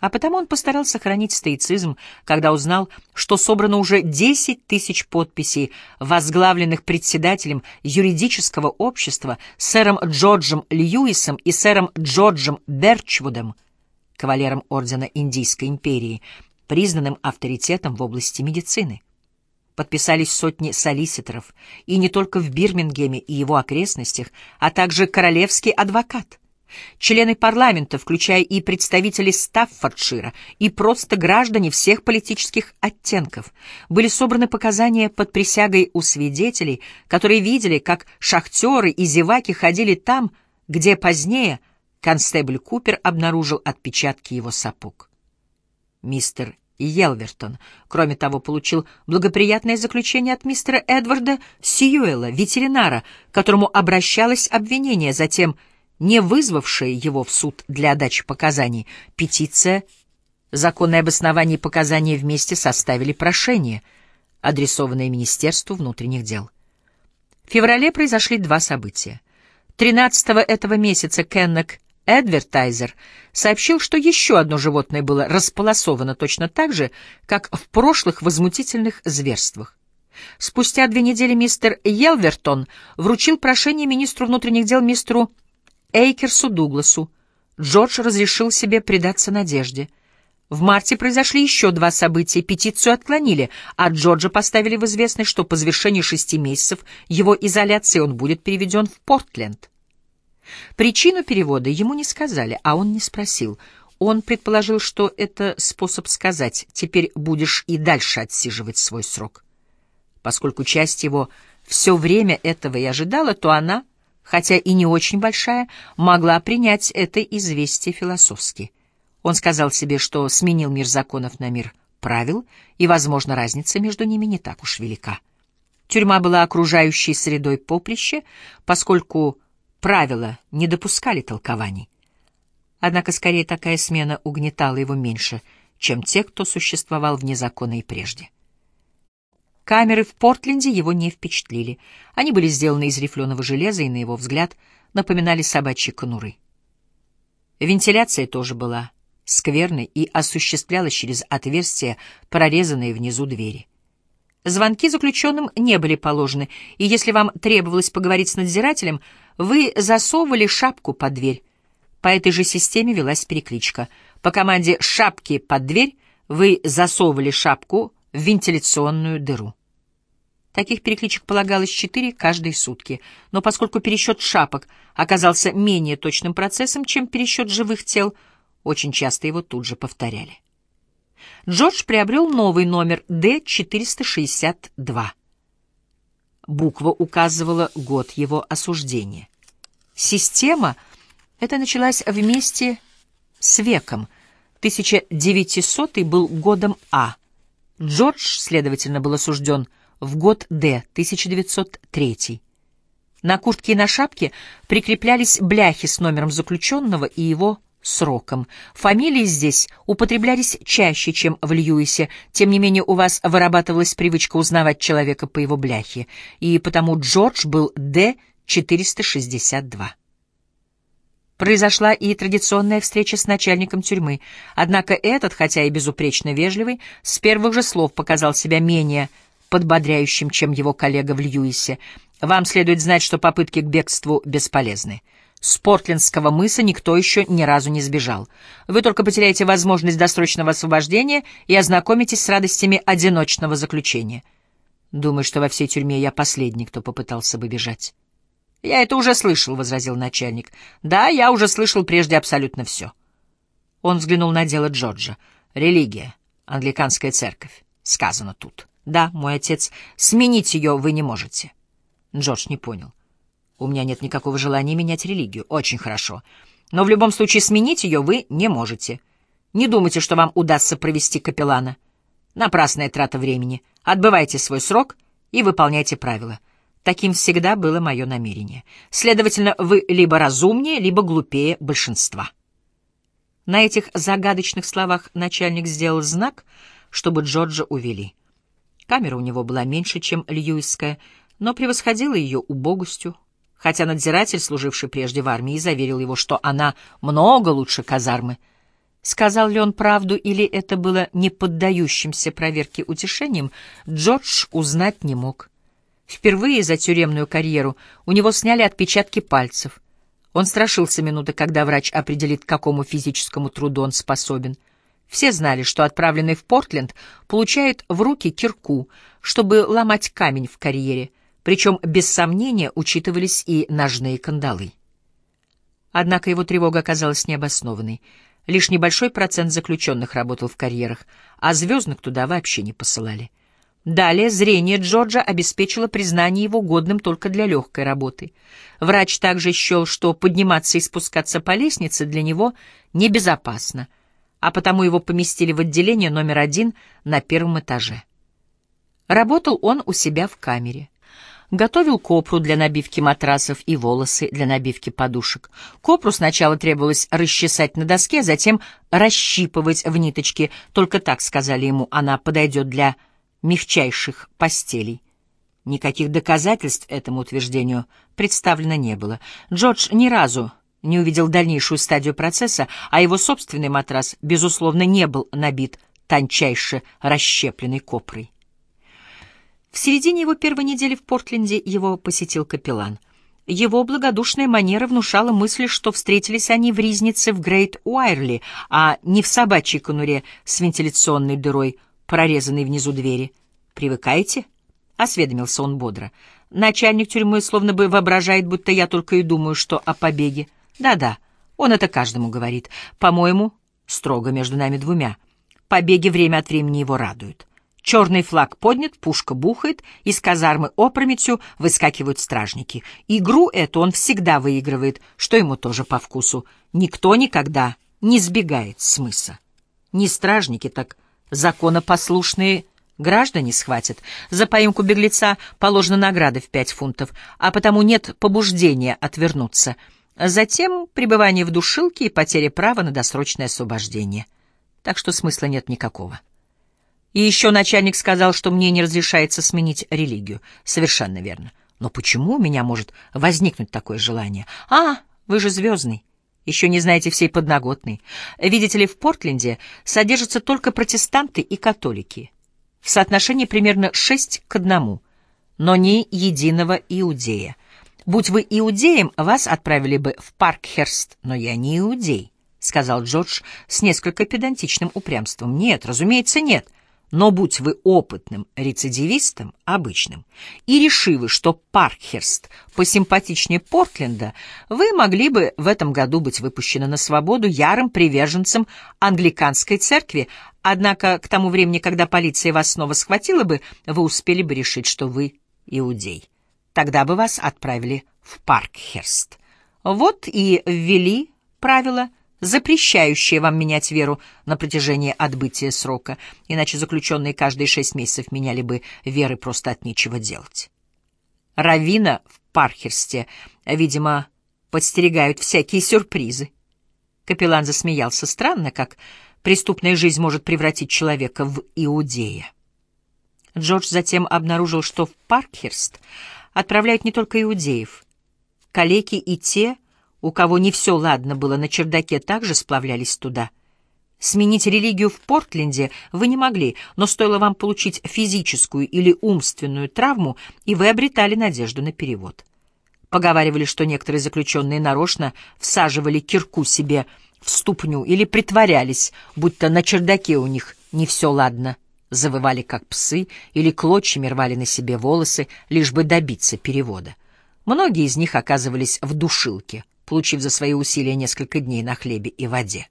А потому он постарался сохранить стоицизм, когда узнал, что собрано уже 10 тысяч подписей, возглавленных председателем юридического общества сэром Джорджем Льюисом и сэром Джорджем Берчвудом, кавалером Ордена Индийской империи, признанным авторитетом в области медицины. Подписались сотни солиситоров, и не только в Бирмингеме и его окрестностях, а также королевский адвокат. Члены парламента, включая и представители Стаффордшира, и просто граждане всех политических оттенков, были собраны показания под присягой у свидетелей, которые видели, как шахтеры и зеваки ходили там, где позднее констебль Купер обнаружил отпечатки его сапог. Мистер Елвертон, кроме того, получил благоприятное заключение от мистера Эдварда Сьюэлла, ветеринара, которому обращалось обвинение, затем — не вызвавшая его в суд для дачи показаний, петиция, законное обоснование и показания вместе составили прошение, адресованное Министерству внутренних дел. В феврале произошли два события. 13 этого месяца Кеннек Эдвертайзер сообщил, что еще одно животное было располосовано точно так же, как в прошлых возмутительных зверствах. Спустя две недели мистер Елвертон вручил прошение министру внутренних дел мистеру Эйкерсу Дугласу. Джордж разрешил себе предаться надежде. В марте произошли еще два события. Петицию отклонили, а Джорджа поставили в известность, что по завершении шести месяцев его изоляции он будет переведен в Портленд. Причину перевода ему не сказали, а он не спросил. Он предположил, что это способ сказать «теперь будешь и дальше отсиживать свой срок». Поскольку часть его все время этого и ожидала, то она хотя и не очень большая, могла принять это известие философски. Он сказал себе, что сменил мир законов на мир правил, и, возможно, разница между ними не так уж велика. Тюрьма была окружающей средой поприще, поскольку правила не допускали толкований. Однако скорее такая смена угнетала его меньше, чем те, кто существовал вне закона и прежде. Камеры в Портленде его не впечатлили. Они были сделаны из рифленого железа и, на его взгляд, напоминали собачьи конуры. Вентиляция тоже была скверной и осуществлялась через отверстия, прорезанные внизу двери. Звонки заключенным не были положены, и если вам требовалось поговорить с надзирателем, вы засовывали шапку под дверь. По этой же системе велась перекличка. По команде «шапки под дверь» вы засовывали шапку в вентиляционную дыру. Таких перекличек полагалось четыре каждые сутки, но поскольку пересчет шапок оказался менее точным процессом, чем пересчет живых тел, очень часто его тут же повторяли. Джордж приобрел новый номер D-462. Буква указывала год его осуждения. Система эта началась вместе с веком. 1900 был годом А. Джордж, следовательно, был осужден в год Д, 1903. На куртке и на шапке прикреплялись бляхи с номером заключенного и его сроком. Фамилии здесь употреблялись чаще, чем в Льюисе, тем не менее у вас вырабатывалась привычка узнавать человека по его бляхе, и потому Джордж был Д-462. Произошла и традиционная встреча с начальником тюрьмы, однако этот, хотя и безупречно вежливый, с первых же слов показал себя менее подбодряющим, чем его коллега в Льюисе. Вам следует знать, что попытки к бегству бесполезны. С Портлендского мыса никто еще ни разу не сбежал. Вы только потеряете возможность досрочного освобождения и ознакомитесь с радостями одиночного заключения. Думаю, что во всей тюрьме я последний, кто попытался бы бежать. «Я это уже слышал», — возразил начальник. «Да, я уже слышал прежде абсолютно все». Он взглянул на дело Джорджа. «Религия, англиканская церковь. Сказано тут». Да, мой отец, сменить ее вы не можете. Джордж не понял. У меня нет никакого желания менять религию. Очень хорошо. Но в любом случае сменить ее вы не можете. Не думайте, что вам удастся провести капеллана. Напрасная трата времени. Отбывайте свой срок и выполняйте правила. Таким всегда было мое намерение. Следовательно, вы либо разумнее, либо глупее большинства. На этих загадочных словах начальник сделал знак, чтобы Джорджа увели. Камера у него была меньше, чем Льюисская, но превосходила ее убогостью, хотя надзиратель, служивший прежде в армии, заверил его, что она много лучше казармы. Сказал ли он правду или это было не поддающимся проверке утешением, Джордж узнать не мог. Впервые за тюремную карьеру у него сняли отпечатки пальцев. Он страшился минуты, когда врач определит, к какому физическому труду он способен. Все знали, что отправленный в Портленд получает в руки кирку, чтобы ломать камень в карьере, причем без сомнения учитывались и ножные кандалы. Однако его тревога оказалась необоснованной. Лишь небольшой процент заключенных работал в карьерах, а звездных туда вообще не посылали. Далее зрение Джорджа обеспечило признание его годным только для легкой работы. Врач также счел, что подниматься и спускаться по лестнице для него небезопасно, а потому его поместили в отделение номер один на первом этаже. Работал он у себя в камере. Готовил копру для набивки матрасов и волосы для набивки подушек. Копру сначала требовалось расчесать на доске, а затем расщипывать в ниточки. Только так, сказали ему, она подойдет для мягчайших постелей. Никаких доказательств этому утверждению представлено не было. Джордж ни разу не увидел дальнейшую стадию процесса, а его собственный матрас, безусловно, не был набит тончайше расщепленной копрой. В середине его первой недели в Портленде его посетил капеллан. Его благодушная манера внушала мысль, что встретились они в ризнице в Грейт Уайрли, а не в собачьей конуре с вентиляционной дырой, прорезанной внизу двери. «Привыкаете?» — осведомился он бодро. «Начальник тюрьмы словно бы воображает, будто я только и думаю, что о побеге. Да-да, он это каждому говорит. По-моему, строго между нами двумя. Побеги время от времени его радуют. Черный флаг поднят, пушка бухает, из казармы опрометью выскакивают стражники. Игру эту он всегда выигрывает, что ему тоже по вкусу. Никто никогда не сбегает с мыса. Не стражники, так законопослушные граждане схватят. За поимку беглеца положена награда в пять фунтов, а потому нет побуждения отвернуться. Затем пребывание в душилке и потеря права на досрочное освобождение. Так что смысла нет никакого. И еще начальник сказал, что мне не разрешается сменить религию. Совершенно верно. Но почему у меня может возникнуть такое желание? А, вы же звездный. Еще не знаете всей подноготной. Видите ли, в Портленде содержатся только протестанты и католики. В соотношении примерно шесть к одному. Но ни единого иудея. Будь вы иудеем, вас отправили бы в Паркхерст, но я не иудей, — сказал Джордж с несколько педантичным упрямством. Нет, разумеется, нет. — но будь вы опытным рецидивистом, обычным, и решивы, что Паркхерст посимпатичнее Портленда, вы могли бы в этом году быть выпущены на свободу ярым приверженцем англиканской церкви, однако к тому времени, когда полиция вас снова схватила бы, вы успели бы решить, что вы иудей. Тогда бы вас отправили в Паркхерст. Вот и ввели правила запрещающее вам менять веру на протяжении отбытия срока, иначе заключенные каждые шесть месяцев меняли бы веры просто от нечего делать. Равина в Пархерсте, видимо, подстерегают всякие сюрпризы. Капеллан засмеялся. Странно, как преступная жизнь может превратить человека в иудея. Джордж затем обнаружил, что в Паркхерст отправляют не только иудеев. Калеки и те, у кого не все ладно было на чердаке, также сплавлялись туда. Сменить религию в Портленде вы не могли, но стоило вам получить физическую или умственную травму, и вы обретали надежду на перевод. Поговаривали, что некоторые заключенные нарочно всаживали кирку себе в ступню или притворялись, будто на чердаке у них не все ладно, завывали как псы или клочьями рвали на себе волосы, лишь бы добиться перевода. Многие из них оказывались в душилке — получив за свои усилия несколько дней на хлебе и воде.